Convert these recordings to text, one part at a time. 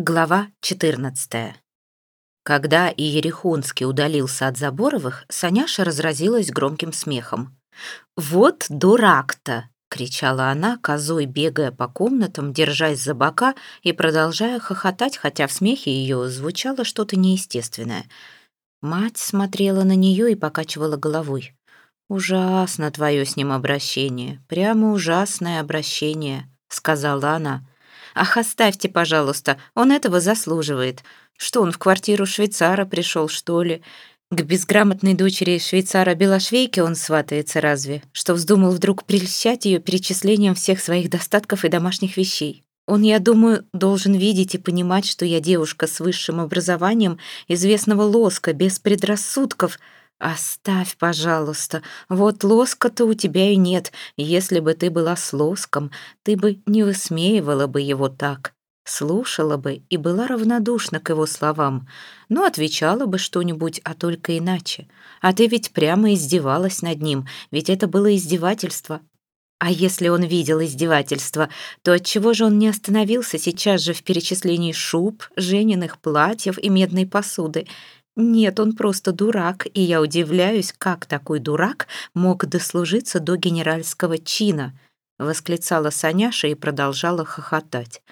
Глава 14. Когда Иерихонский удалился от Заборовых, Саняша разразилась громким смехом. «Вот дурак-то!» — кричала она, козой бегая по комнатам, держась за бока и продолжая хохотать, хотя в смехе ее звучало что-то неестественное. Мать смотрела на нее и покачивала головой. «Ужасно твое с ним обращение, прямо ужасное обращение», — сказала она. «Ах, оставьте, пожалуйста, он этого заслуживает. Что, он в квартиру швейцара пришел, что ли? К безграмотной дочери швейцара Белошвейке он сватается разве? Что вздумал вдруг прельщать ее перечислением всех своих достатков и домашних вещей? Он, я думаю, должен видеть и понимать, что я девушка с высшим образованием, известного лоска, без предрассудков — «Оставь, пожалуйста. Вот лоска-то у тебя и нет. Если бы ты была с лоском, ты бы не высмеивала бы его так. Слушала бы и была равнодушна к его словам. Ну, отвечала бы что-нибудь, а только иначе. А ты ведь прямо издевалась над ним, ведь это было издевательство. А если он видел издевательство, то отчего же он не остановился сейчас же в перечислении шуб, жениных платьев и медной посуды?» Нет, он просто дурак, и я удивляюсь, как такой дурак мог дослужиться до генеральского чина, восклицала Саняша и продолжала хохотать.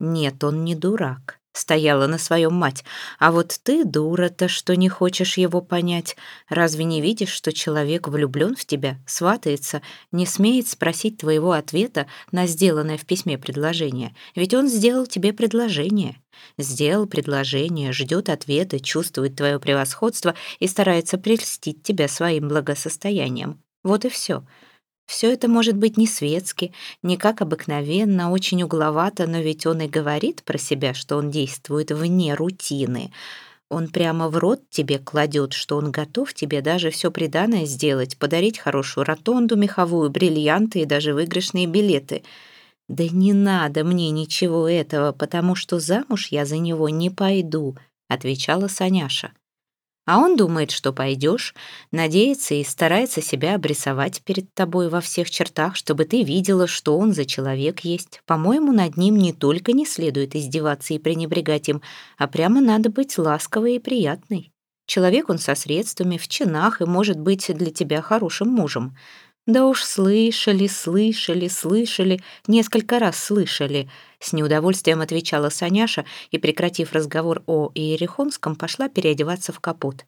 Нет, он не дурак стояла на своем мать. А вот ты, дура-то, что не хочешь его понять. Разве не видишь, что человек влюблен в тебя, сватается, не смеет спросить твоего ответа на сделанное в письме предложение? Ведь он сделал тебе предложение. Сделал предложение, ждет ответа, чувствует твое превосходство и старается прельстить тебя своим благосостоянием. Вот и все. Все это может быть не светски, не как обыкновенно, очень угловато, но ведь он и говорит про себя, что он действует вне рутины. Он прямо в рот тебе кладет, что он готов тебе даже все приданное сделать, подарить хорошую ротонду меховую, бриллианты и даже выигрышные билеты. Да не надо мне ничего этого, потому что замуж я за него не пойду, отвечала Саняша. А он думает, что пойдешь, надеется и старается себя обрисовать перед тобой во всех чертах, чтобы ты видела, что он за человек есть. По-моему, над ним не только не следует издеваться и пренебрегать им, а прямо надо быть ласковой и приятной. Человек он со средствами, в чинах и может быть для тебя хорошим мужем. Да уж слышали, слышали, слышали, несколько раз слышали. С неудовольствием отвечала Саняша и, прекратив разговор о Иерихонском, пошла переодеваться в капот.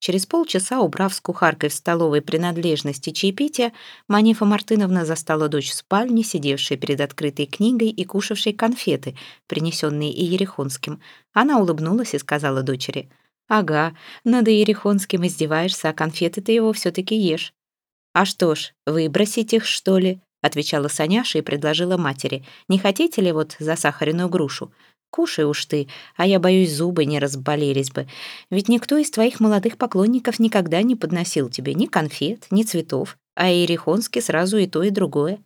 Через полчаса, убрав с кухаркой в столовой принадлежности чаепития, Манифа Мартыновна застала дочь в спальне, сидевшей перед открытой книгой и кушавшей конфеты, принесенные Иерихонским. Она улыбнулась и сказала дочери, «Ага, над Иерихонским издеваешься, а конфеты ты его все-таки ешь. «А что ж, выбросить их, что ли?» — отвечала Саняша и предложила матери. «Не хотите ли вот засахаренную грушу? Кушай уж ты, а я боюсь, зубы не разболелись бы. Ведь никто из твоих молодых поклонников никогда не подносил тебе ни конфет, ни цветов, а Иерихонский сразу и то, и другое.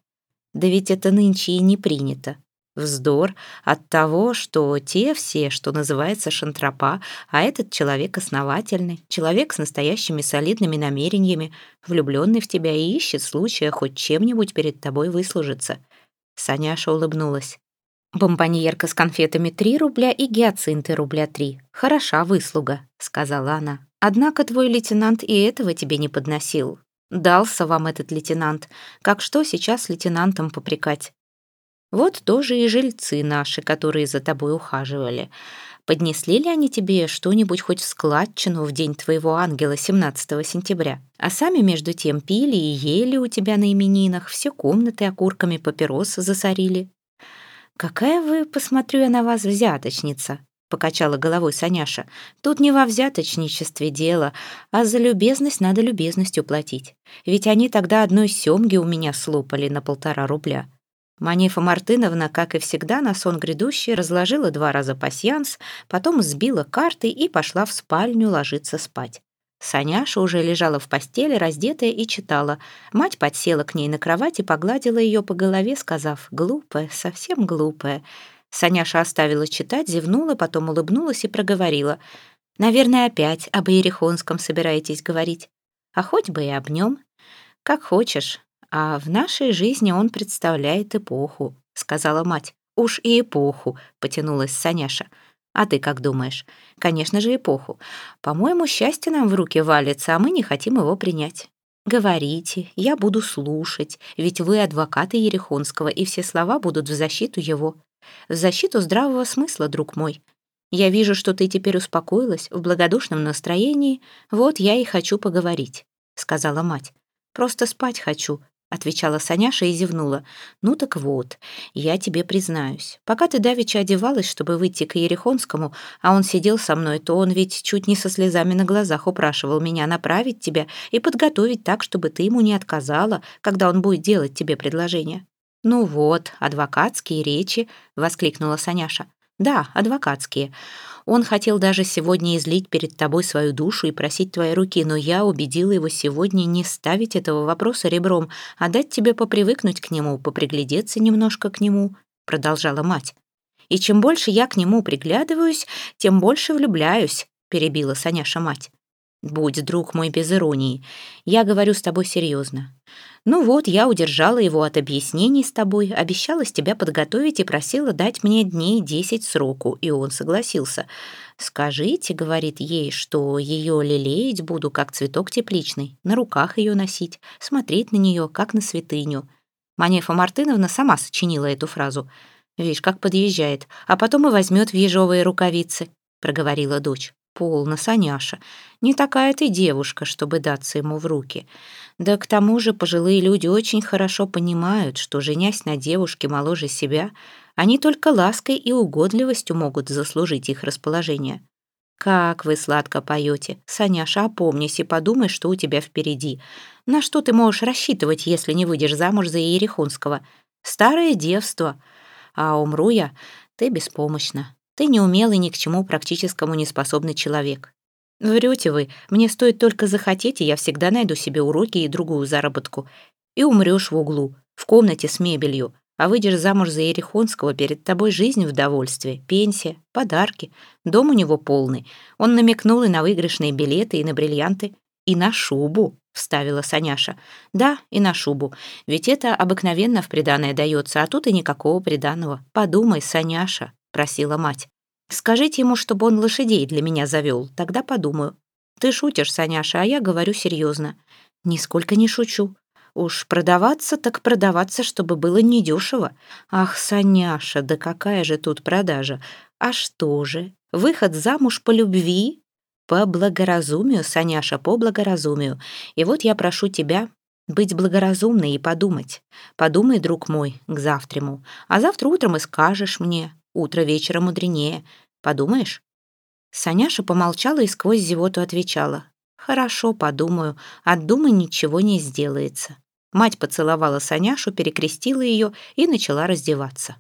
Да ведь это нынче и не принято. Вздор от того, что те все, что называется шантропа, а этот человек основательный, человек с настоящими солидными намерениями, влюбленный в тебя и ищет случая хоть чем-нибудь перед тобой выслужиться. Саняша улыбнулась. «Бомбоньерка с конфетами три рубля и гиацинты рубля три. Хороша выслуга», — сказала она. «Однако твой лейтенант и этого тебе не подносил. Дался вам этот лейтенант. Как что сейчас лейтенантом попрекать? Вот тоже и жильцы наши, которые за тобой ухаживали. Поднесли ли они тебе что-нибудь хоть в складчину в день твоего ангела 17 сентября? А сами между тем пили и ели у тебя на именинах, все комнаты окурками папирос засорили. «Какая вы, посмотрю я на вас, взяточница!» — покачала головой Саняша. «Тут не во взяточничестве дело, а за любезность надо любезностью платить. Ведь они тогда одной семги у меня слопали на полтора рубля. Манифа Мартыновна, как и всегда, на сон грядущий разложила два раза пасьянс, потом сбила карты и пошла в спальню ложиться спать. Саняша уже лежала в постели, раздетая, и читала. Мать подсела к ней на кровать и погладила ее по голове, сказав «Глупая, совсем глупая». Саняша оставила читать, зевнула, потом улыбнулась и проговорила. «Наверное, опять об Иерихонском собираетесь говорить. А хоть бы и об нем. Как хочешь, «А в нашей жизни он представляет эпоху», — сказала мать. «Уж и эпоху», — потянулась Саняша. «А ты как думаешь?» «Конечно же, эпоху. По-моему, счастье нам в руки валится, а мы не хотим его принять». «Говорите, я буду слушать, ведь вы адвокаты Ерехонского, и все слова будут в защиту его. В защиту здравого смысла, друг мой. Я вижу, что ты теперь успокоилась, в благодушном настроении. Вот я и хочу поговорить», — сказала мать. «Просто спать хочу», — отвечала Саняша и зевнула. «Ну так вот, я тебе признаюсь. Пока ты давеча одевалась, чтобы выйти к Ерехонскому, а он сидел со мной, то он ведь чуть не со слезами на глазах упрашивал меня направить тебя и подготовить так, чтобы ты ему не отказала, когда он будет делать тебе предложение». «Ну вот, адвокатские речи», — воскликнула Саняша. Да, адвокатские. Он хотел даже сегодня излить перед тобой свою душу и просить твоей руки, но я убедила его сегодня не ставить этого вопроса ребром, а дать тебе попривыкнуть к нему, поприглядеться немножко к нему», — продолжала мать. «И чем больше я к нему приглядываюсь, тем больше влюбляюсь», — перебила Саняша мать. «Будь, друг мой, без иронии. Я говорю с тобой серьезно. Ну вот, я удержала его от объяснений с тобой, обещалась тебя подготовить и просила дать мне дней десять сроку, и он согласился. «Скажите, — говорит ей, — что ее лелеять буду, как цветок тепличный, на руках ее носить, смотреть на нее, как на святыню». Манефа Мартыновна сама сочинила эту фразу. «Видишь, как подъезжает, а потом и возьмет в ежовые рукавицы», — проговорила дочь. «Полно, Саняша. Не такая ты девушка, чтобы даться ему в руки. Да к тому же пожилые люди очень хорошо понимают, что, женясь на девушке моложе себя, они только лаской и угодливостью могут заслужить их расположение. «Как вы сладко поете! Саняша, опомнись и подумай, что у тебя впереди. На что ты можешь рассчитывать, если не выйдешь замуж за Иерихонского? Старое девство. А умру я, ты беспомощна. Ты неумелый, ни к чему практическому не способный человек. Врете вы, мне стоит только захотеть, и я всегда найду себе уроки и другую заработку. И умрешь в углу, в комнате с мебелью, а выйдешь замуж за Ерехонского, перед тобой жизнь в довольстве, пенсия, подарки. Дом у него полный. Он намекнул и на выигрышные билеты, и на бриллианты, и на шубу, вставила Саняша. Да, и на шубу. Ведь это обыкновенно в приданое дается, а тут и никакого приданого. Подумай, Саняша просила мать. «Скажите ему, чтобы он лошадей для меня завел, тогда подумаю». «Ты шутишь, Саняша, а я говорю серьезно». «Нисколько не шучу. Уж продаваться так продаваться, чтобы было недешево. Ах, Саняша, да какая же тут продажа? А что же, выход замуж по любви?» «По благоразумию, Саняша, по благоразумию. И вот я прошу тебя быть благоразумной и подумать. Подумай, друг мой, к завтраму. А завтра утром и скажешь мне, Утро вечера мудренее. Подумаешь?» Саняша помолчала и сквозь зевоту отвечала. «Хорошо, подумаю. От думы ничего не сделается». Мать поцеловала Саняшу, перекрестила ее и начала раздеваться.